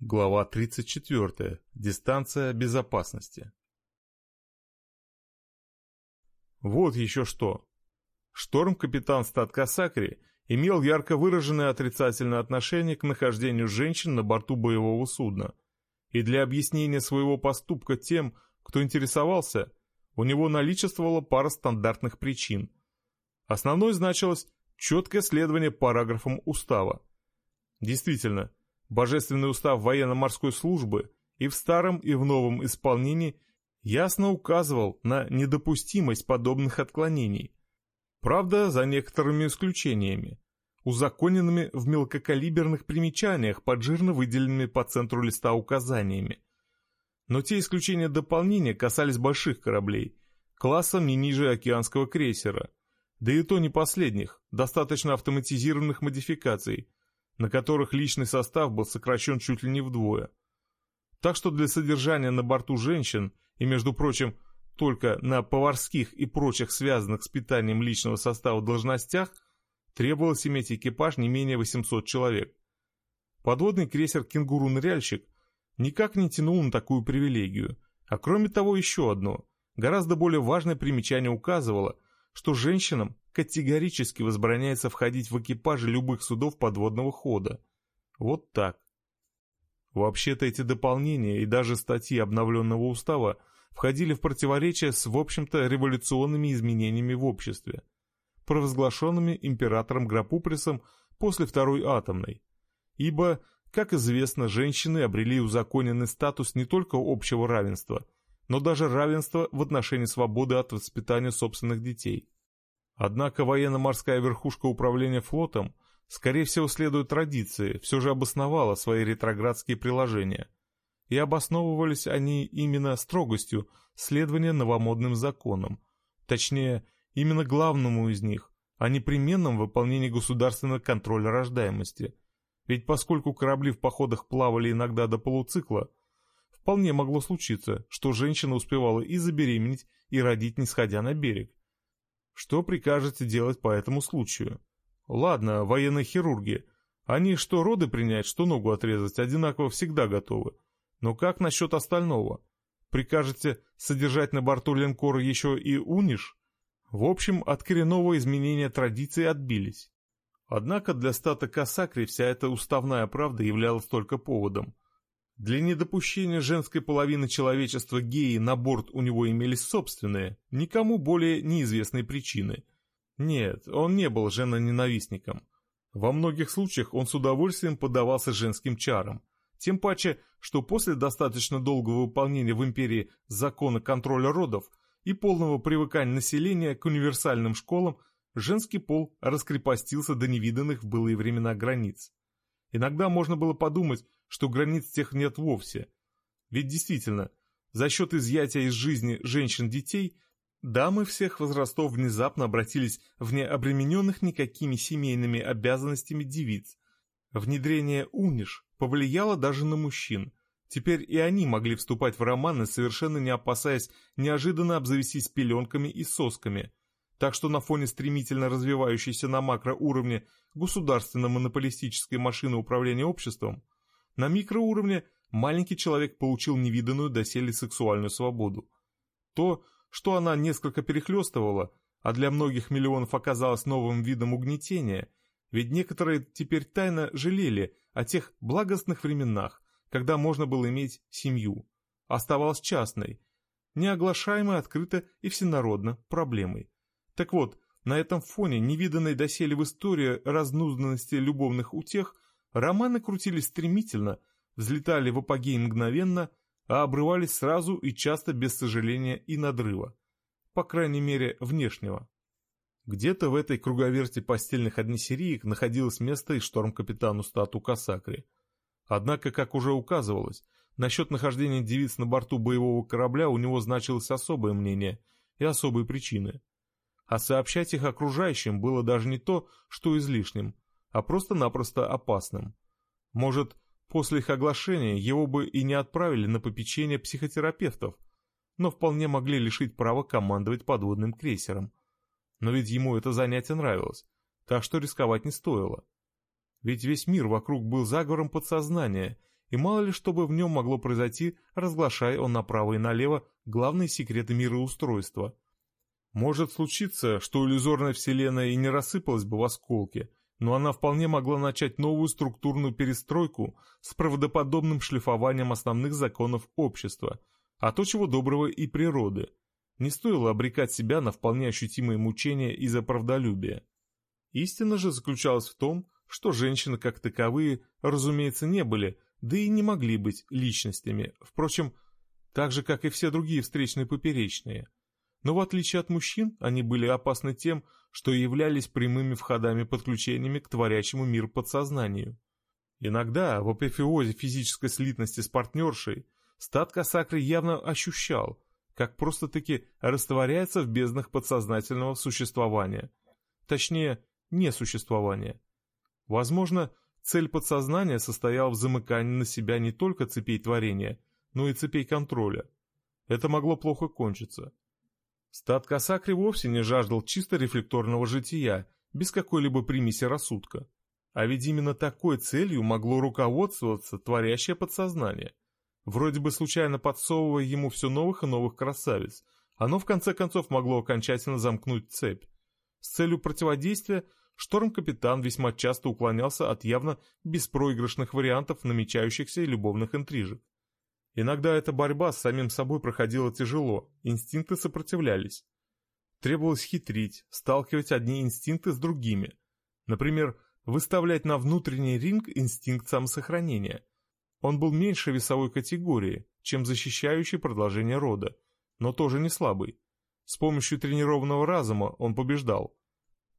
Глава 34. Дистанция безопасности. Вот еще что. Шторм-капитан статка Сакри имел ярко выраженное отрицательное отношение к нахождению женщин на борту боевого судна. И для объяснения своего поступка тем, кто интересовался, у него наличествовала пара стандартных причин. Основной значилось четкое следование параграфам устава. Действительно, Божественный устав военно-морской службы и в старом, и в новом исполнении ясно указывал на недопустимость подобных отклонений. Правда, за некоторыми исключениями, узаконенными в мелкокалиберных примечаниях под жирно выделенными по центру листа указаниями. Но те исключения дополнения касались больших кораблей, класса не ниже океанского крейсера, да и то не последних, достаточно автоматизированных модификаций – на которых личный состав был сокращен чуть ли не вдвое. Так что для содержания на борту женщин, и, между прочим, только на поварских и прочих связанных с питанием личного состава должностях, требовалось иметь экипаж не менее 800 человек. Подводный крейсер «Кенгуру-ныряльщик» никак не тянул на такую привилегию, а кроме того еще одно, гораздо более важное примечание указывало, что женщинам категорически возбраняется входить в экипажи любых судов подводного хода. Вот так. Вообще-то эти дополнения и даже статьи обновленного устава входили в противоречие с, в общем-то, революционными изменениями в обществе, провозглашенными императором Грапуприсом после Второй атомной. Ибо, как известно, женщины обрели узаконенный статус не только общего равенства, но даже равенства в отношении свободы от воспитания собственных детей. Однако военно-морская верхушка управления флотом, скорее всего, следуя традиции, все же обосновала свои ретроградские приложения. И обосновывались они именно строгостью следования новомодным законам, точнее, именно главному из них, о непременном выполнении государственного контроля рождаемости. Ведь поскольку корабли в походах плавали иногда до полуцикла, вполне могло случиться, что женщина успевала и забеременеть, и родить, не сходя на берег. Что прикажете делать по этому случаю? Ладно, военные хирурги. Они что роды принять, что ногу отрезать, одинаково всегда готовы. Но как насчет остального? Прикажете содержать на борту линкора еще и униш? В общем, от коренного изменения традиций отбились. Однако для стата Касакри вся эта уставная правда являлась только поводом. Для недопущения женской половины человечества геи на борт у него имелись собственные, никому более неизвестные причины. Нет, он не был женоненавистником. Во многих случаях он с удовольствием поддавался женским чарам. Тем паче, что после достаточно долгого выполнения в империи закона контроля родов и полного привыкания населения к универсальным школам, женский пол раскрепостился до невиданных в былые времена границ. Иногда можно было подумать, что границ тех нет вовсе. Ведь действительно, за счет изъятия из жизни женщин-детей, дамы всех возрастов внезапно обратились в необремененных никакими семейными обязанностями девиц. Внедрение униш повлияло даже на мужчин. Теперь и они могли вступать в романы, совершенно не опасаясь неожиданно обзавестись пеленками и сосками. Так что на фоне стремительно развивающейся на макроуровне государственно-монополистической машины управления обществом, на микроуровне маленький человек получил невиданную доселе сексуальную свободу. То, что она несколько перехлестывала, а для многих миллионов оказалось новым видом угнетения, ведь некоторые теперь тайно жалели о тех благостных временах, когда можно было иметь семью, оставалась частной, неоглашаемой открыто и всенародно проблемой. Так вот, на этом фоне невиданной доселе в истории разнузданности любовных утех – Романы крутились стремительно, взлетали в апогей мгновенно, а обрывались сразу и часто без сожаления и надрыва. По крайней мере, внешнего. Где-то в этой круговерти постельных однесериек находилось место и шторм-капитану стату Касакри. Однако, как уже указывалось, насчет нахождения девиц на борту боевого корабля у него значилось особое мнение и особые причины. А сообщать их окружающим было даже не то, что излишним – а просто-напросто опасным. Может, после их оглашения его бы и не отправили на попечение психотерапевтов, но вполне могли лишить права командовать подводным крейсером. Но ведь ему это занятие нравилось, так что рисковать не стоило. Ведь весь мир вокруг был заговором подсознания, и мало ли что бы в нем могло произойти, разглашая он направо и налево главные секреты мироустройства. Может случиться, что иллюзорная вселенная и не рассыпалась бы в осколки, но она вполне могла начать новую структурную перестройку с правдоподобным шлифованием основных законов общества, а то чего доброго и природы. Не стоило обрекать себя на вполне ощутимые мучения из-за правдолюбия. Истина же заключалась в том, что женщины как таковые, разумеется, не были, да и не могли быть личностями, впрочем, так же, как и все другие встречные поперечные. Но в отличие от мужчин, они были опасны тем, что являлись прямыми входами-подключениями к творящему мир подсознанию. Иногда, в апофеозе физической слитности с партнершей, стат Касакри явно ощущал, как просто-таки растворяется в безднах подсознательного существования. Точнее, несуществования. Возможно, цель подсознания состояла в замыкании на себя не только цепей творения, но и цепей контроля. Это могло плохо кончиться. Стат Касакри вовсе не жаждал чисто рефлекторного жития, без какой-либо примеси рассудка. А ведь именно такой целью могло руководствоваться творящее подсознание. Вроде бы случайно подсовывая ему все новых и новых красавиц, оно в конце концов могло окончательно замкнуть цепь. С целью противодействия шторм-капитан весьма часто уклонялся от явно беспроигрышных вариантов намечающихся любовных интрижек. Иногда эта борьба с самим собой проходила тяжело, инстинкты сопротивлялись. Требовалось хитрить, сталкивать одни инстинкты с другими. Например, выставлять на внутренний ринг инстинкт самосохранения. Он был меньше весовой категории, чем защищающий продолжение рода, но тоже не слабый. С помощью тренированного разума он побеждал.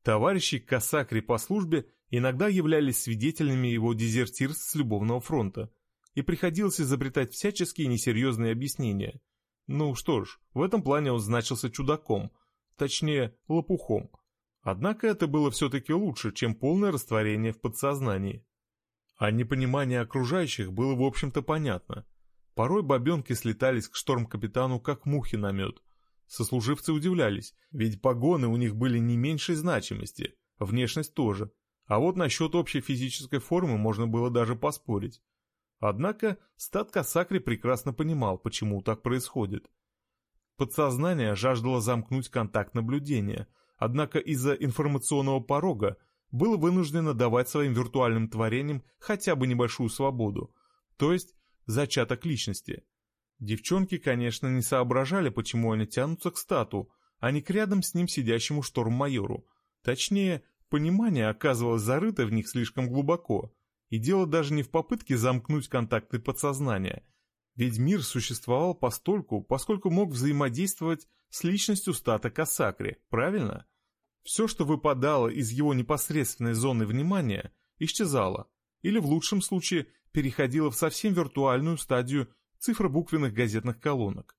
Товарищи Касакри по службе иногда являлись свидетелями его дезертирств с любовного фронта – и приходилось изобретать всяческие несерьезные объяснения. Ну что ж, в этом плане он значился чудаком, точнее, лопухом. Однако это было все-таки лучше, чем полное растворение в подсознании. А непонимание окружающих было в общем-то понятно. Порой бабенки слетались к шторм-капитану как мухи на мед. Сослуживцы удивлялись, ведь погоны у них были не меньшей значимости, внешность тоже. А вот насчет общей физической формы можно было даже поспорить. Однако стат Касакри прекрасно понимал, почему так происходит. Подсознание жаждало замкнуть контакт наблюдения, однако из-за информационного порога было вынуждено давать своим виртуальным творениям хотя бы небольшую свободу, то есть зачаток личности. Девчонки, конечно, не соображали, почему они тянутся к стату, а не к рядом с ним сидящему шторм-майору. Точнее, понимание оказывалось зарыто в них слишком глубоко – и дело даже не в попытке замкнуть контакты подсознания, ведь мир существовал постольку, поскольку мог взаимодействовать с личностью стата Касакри, правильно? Все, что выпадало из его непосредственной зоны внимания, исчезало, или в лучшем случае переходило в совсем виртуальную стадию цифробуквенных газетных колонок.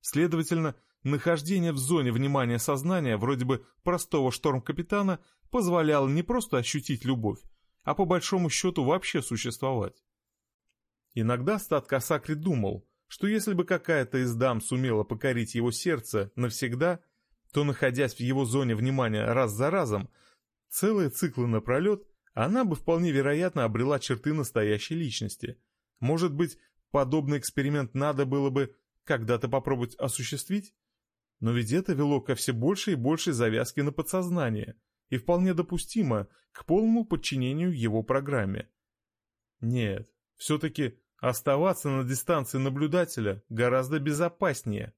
Следовательно, нахождение в зоне внимания сознания вроде бы простого шторм-капитана позволяло не просто ощутить любовь, а по большому счету вообще существовать. Иногда стат Касакри думал, что если бы какая-то из дам сумела покорить его сердце навсегда, то, находясь в его зоне внимания раз за разом, целые циклы напролет, она бы вполне вероятно обрела черты настоящей личности. Может быть, подобный эксперимент надо было бы когда-то попробовать осуществить? Но ведь это вело ко все большей и большей завязке на подсознание – и вполне допустимо к полному подчинению его программе. Нет, все-таки оставаться на дистанции наблюдателя гораздо безопаснее.